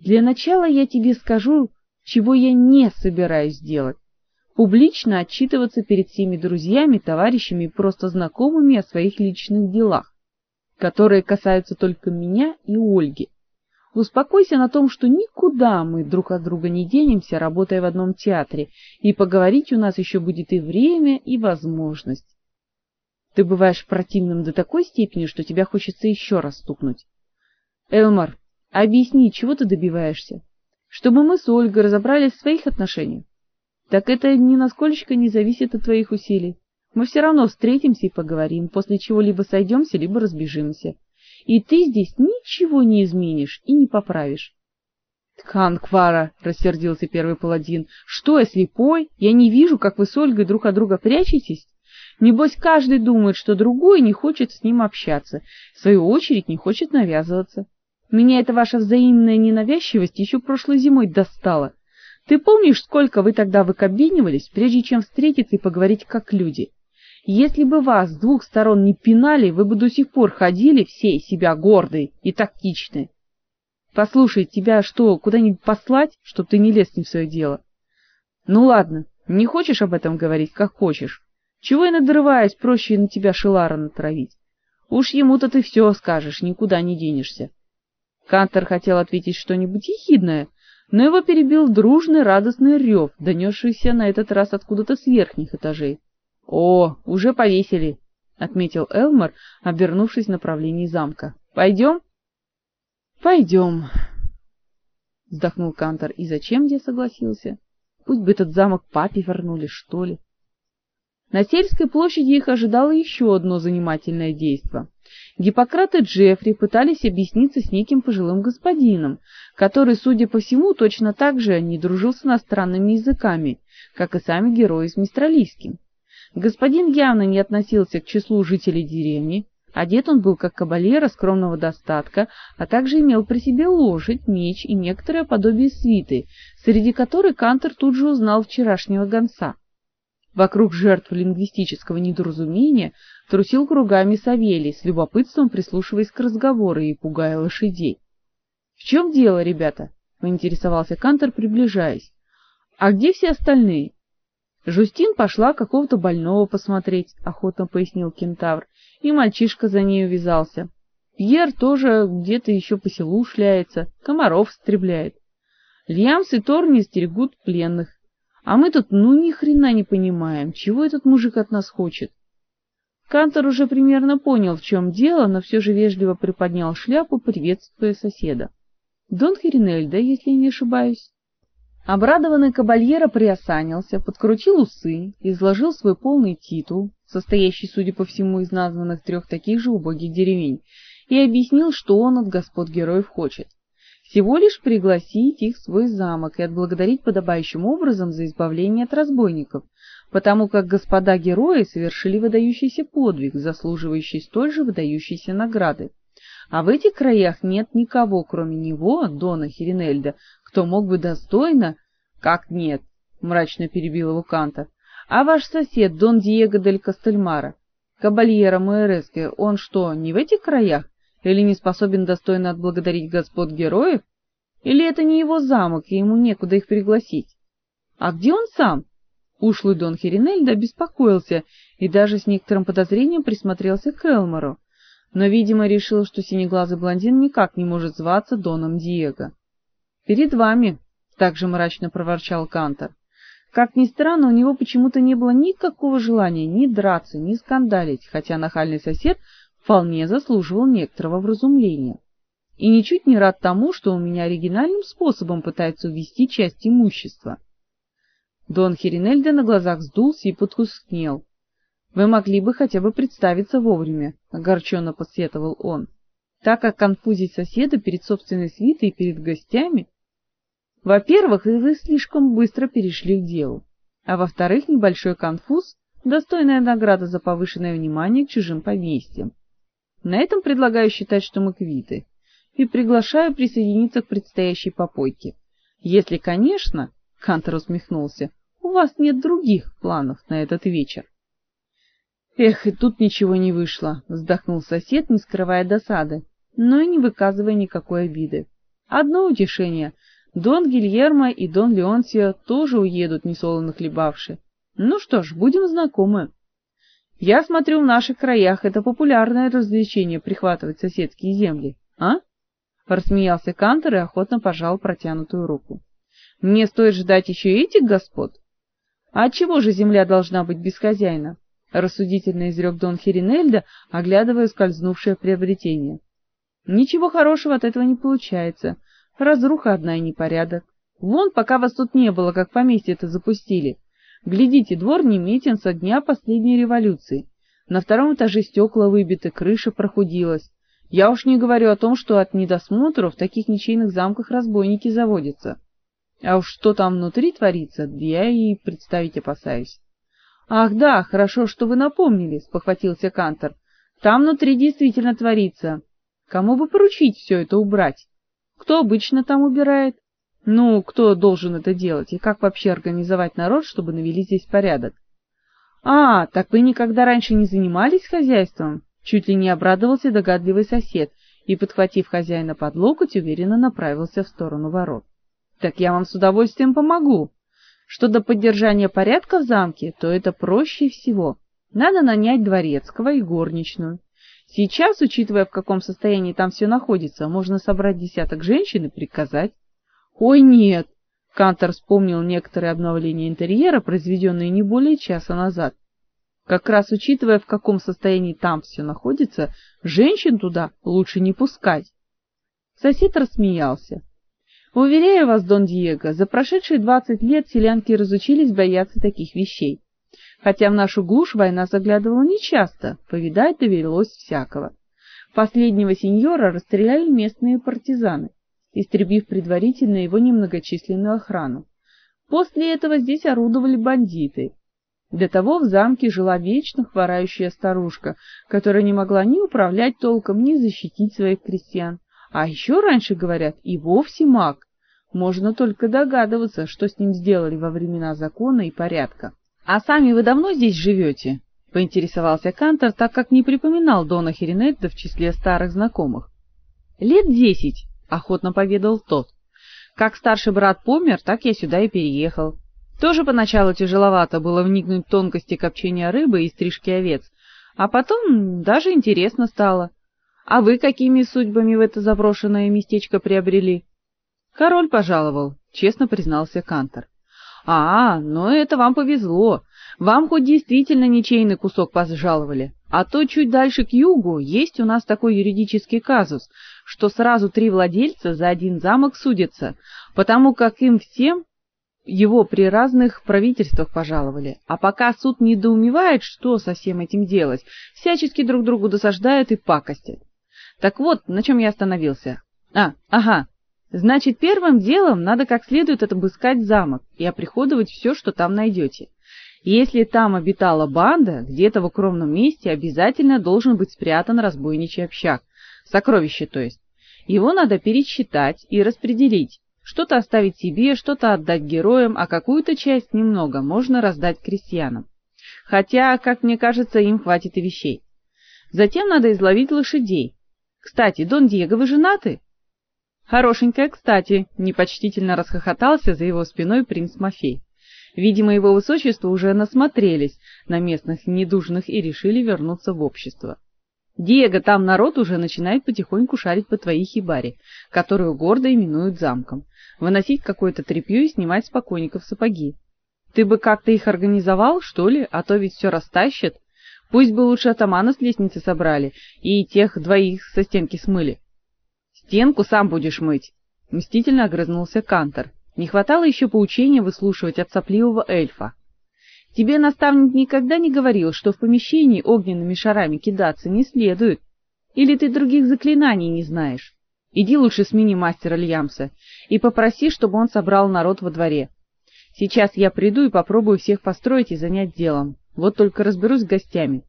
Для начала я тебе скажу, чего я не собираюсь делать. Публично отчитываться перед всеми друзьями, товарищами и просто знакомыми о своих личных делах, которые касаются только меня и Ольги. Успокойся на том, что никуда мы друг от друга не денемся, работая в одном театре, и поговорить у нас еще будет и время, и возможность. Ты бываешь противным до такой степени, что тебя хочется еще раз стукнуть. Элмар, объясни, чего ты добиваешься? Чтобы мы с Ольгой разобрались в своих отношениях. Так это ни насколько не зависит от твоих усилий. Мы все равно встретимся и поговорим, после чего либо сойдемся, либо разбежимся. И ты здесь ничего не изменишь и не поправишь. Ханквара, рассердился первый паладин. Что я слепой? Я не вижу, как вы с Ольгой друг от друга прячетесь. Небось, каждый думает, что другой не хочет с ним общаться, в свою очередь не хочет навязываться. Меня эта ваша взаимная ненавязчивость еще прошлой зимой достала. Ты помнишь, сколько вы тогда выкобенивались, прежде чем встретиться и поговорить как люди? Если бы вас с двух сторон не пинали, вы бы до сих пор ходили все из себя гордые и тактичные. Послушай, тебя что, куда-нибудь послать, чтоб ты не лез не в свое дело? Ну ладно, не хочешь об этом говорить, как хочешь. Чего я надрываюсь, проще на тебя Шилара натравить. Уж ему-то ты все скажешь, никуда не денешься. Кантор хотел ответить что-нибудь ехидное, но его перебил дружный радостный рев, донесшийся на этот раз откуда-то с верхних этажей. О, уже повесили, отметил Элмар, обернувшись в направлении замка. Пойдем?» «Пойдем», — вздохнул Кантор. И зачем я согласился? Пусть бы этот замок папе вернули, что ли. На сельской площади их ожидало еще одно занимательное действо. Гиппократ и Джеффри пытались объясниться с неким пожилым господином, который, судя по всему, точно так же не дружил с иностранными языками, как и сами герои с Мистралийским. Господин явно не относился к числу жителей деревни, одет он был как кабальера скромного достатка, а также имел при себе лошадь, меч и некоторое подобие свиты, среди которой Кантер тут же узнал вчерашнего гонца. Вокруг жертв лингвистического недоразумения трусил кругами Савелий, с любопытством прислушиваясь к разговору и пугая лошадей. — В чем дело, ребята? — поинтересовался Кантер, приближаясь. — А где все остальные? Жустин пошла какого-то больного посмотреть, охотно пояснил кентавр, и мальчишка за ней увязался. Пьер тоже где-то еще по селу шляется, комаров стребляет. Льямс и Торни стерегут пленных. А мы тут ну ни хрена не понимаем, чего этот мужик от нас хочет. Кантор уже примерно понял, в чем дело, но все же вежливо приподнял шляпу, приветствуя соседа. Дон Херинель, да, если не ошибаюсь. Обрадованный кабальера приосанился, подкрутил усы, изложил свой полный титул, состоящий, судя по всему, из названных трех таких же убогих деревень, и объяснил, что он от господ героев хочет. Всего лишь пригласить их в свой замок и отблагодарить подобающим образом за избавление от разбойников, потому как господа герои совершили выдающийся подвиг, заслуживающий столь же выдающейся награды. А в этих краях нет никого, кроме него, Дона Херинельда, кто мог бы достойно... — Как нет? — мрачно перебил его Кантор. — А ваш сосед, Дон Диего дель Кастельмара, кабальера Муэреске, он что, не в этих краях? Или не способен достойно отблагодарить господ героев? Или это не его замок, и ему некуда их пригласить? А где он сам? Ушлый Дон Херинельда беспокоился и даже с некоторым подозрением присмотрелся к Элмору, но, видимо, решил, что синеглазый блондин никак не может зваться Доном Диего. Перед вами, также мрачно проворчал Кантор. Как ни странно, у него почему-то не было никакого желания ни драться, ни скандалить, хотя нахальный сосед вполне заслуживал некоторого вразумления. И ничуть не рад тому, что у меня оригинальным способом пытается увести часть имущества. Дон Херинельда на глазах сдулся и потускнел. Вы могли бы хотя бы представиться вовремя, огорченно посетовал он. Так как конфузить соседа перед собственной свитой и перед гостями во-первых, вы слишком быстро перешли к делу, а во-вторых, небольшой конфуз достойная награда за повышенное внимание к чужим поместьям. На этом предлагаю считать, что мы квиты, и приглашаю присоединиться к предстоящей попойке. Если, конечно, Кантер усмехнулся. У вас нет других планов на этот вечер. Эх, и тут ничего не вышло, вздохнул сосед, не скрывая досады, но и не выказывая никакой обиды. Одно утешение. Дон Гильермо и Дон Леонсио тоже уедут несолоно хлебавши. Ну что ж, будем знакомы. Я смотрю, в наших краях это популярное развлечение прихватывать соседские земли, а? Рассмеялся Кантер и охотно пожал протянутую руку. Мне стоит ждать еще этих господ? А чего же земля должна быть без хозяина? рассудительно изрек Дон Херинельда, оглядывая скользнувшее приобретение. Ничего хорошего от этого не получается. Разруха одна и непорядок. Вон, пока вас тут не было, как поместье это запустили. Глядите, двор не метен со дня последней революции. На втором этаже стекла выбиты, крыша прохудилась. Я уж не говорю о том, что от недосмотра в таких ничейных замках разбойники заводятся. А уж что там внутри творится, я и представить опасаюсь. Ах, да, хорошо, что вы напомнили, спохватился Кантор. Там внутри действительно творится. Кому бы поручить все это убрать? Кто обычно там убирает? Ну, кто должен это делать и как вообще организовать народ, чтобы навели здесь порядок? А, так вы никогда раньше не занимались хозяйством? Чуть ли не обрадовался догадливый сосед и, подхватив хозяина под локоть, уверенно направился в сторону ворот. Так я вам с удовольствием помогу. Что до поддержания порядка в замке, то это проще всего. Надо нанять дворецкого и горничную. Сейчас, учитывая, в каком состоянии там все находится, можно собрать десяток женщин и приказать. Ой, нет. Кантор вспомнил некоторые обновления интерьера, произведенные не более часа назад. Как раз учитывая, в каком состоянии там все находится, женщин туда лучше не пускать. Сосед рассмеялся. Уверяю вас, Дон Диего, за прошедшие двадцать лет селянки разучились бояться таких вещей. Хотя в нашу глушь война заглядывала нечасто, повидать довелось всякого. Последнего сеньора расстреляли местные партизаны, истребив предварительно его немногочисленную охрану. После этого здесь орудовали бандиты. До того в замке жила вечно хворающая старушка, которая не могла ни управлять толком, ни защитить своих крестьян. А еще раньше, говорят, и вовсе маг. Можно только догадываться, что с ним сделали во времена закона и порядка. А сами вы давно здесь живете? поинтересовался Кантор, так как не припоминал Дона Херинетта в числе старых знакомых. Лет десять, охотно поведал тот. Как старший брат помер, так я сюда и переехал. Тоже поначалу тяжеловато было вникнуть в тонкости копчения рыбы и стрижки овец, а потом даже интересно стало. А вы какими судьбами в это заброшенное местечко приобрели? Король пожаловал, честно признался Кантор. А, ну это вам повезло. Вам хоть действительно ничейный кусок пожаловали. А то чуть дальше к югу есть у нас такой юридический казус, что сразу три владельца за один замок судятся, потому как им всем его при разных правительствах пожаловали. А пока суд недоумевает, что со всем этим делать, всячески друг другу досаждают и пакостят. Так вот, на чем я остановился. А, ага, Значит, первым делом надо как следует обыскать замок и оприходовать все, что там найдете. Если там обитала банда, где-то в укромном месте обязательно должен быть спрятан разбойничий общак, сокровище, то есть. Его надо пересчитать и распределить. Что-то оставить себе, что-то отдать героям, а какую-то часть немного можно раздать крестьянам. Хотя, как мне кажется, им хватит и вещей. Затем надо изловить лошадей. Кстати, Дон Диего, вы женаты? Хорошенькая, кстати, непочтительно расхохотался за его спиной принц Мафей. Видимо, его высочество уже насмотрелись на местных недужных и решили вернуться в общество. Диего, там народ уже начинает потихоньку шарить по твоей хибаре, которую гордо именуют замком, выносить какое-то тряпье и снимать с покойников сапоги. Ты бы как-то их организовал, что ли, а то ведь все растащат. Пусть бы лучше атамана с лестницы собрали и тех двоих со стенки смыли. Стенку сам будешь мыть, мстительно огрызнулся Кантор. Не хватало еще поучения выслушивать от сопливого эльфа. Тебе наставник никогда не говорил, что в помещении огненными шарами кидаться не следует? Или ты других заклинаний не знаешь? Иди лучше смени мастера Льямса и попроси, чтобы он собрал народ во дворе. Сейчас я приду и попробую всех построить и занять делом. Вот только разберусь с гостями.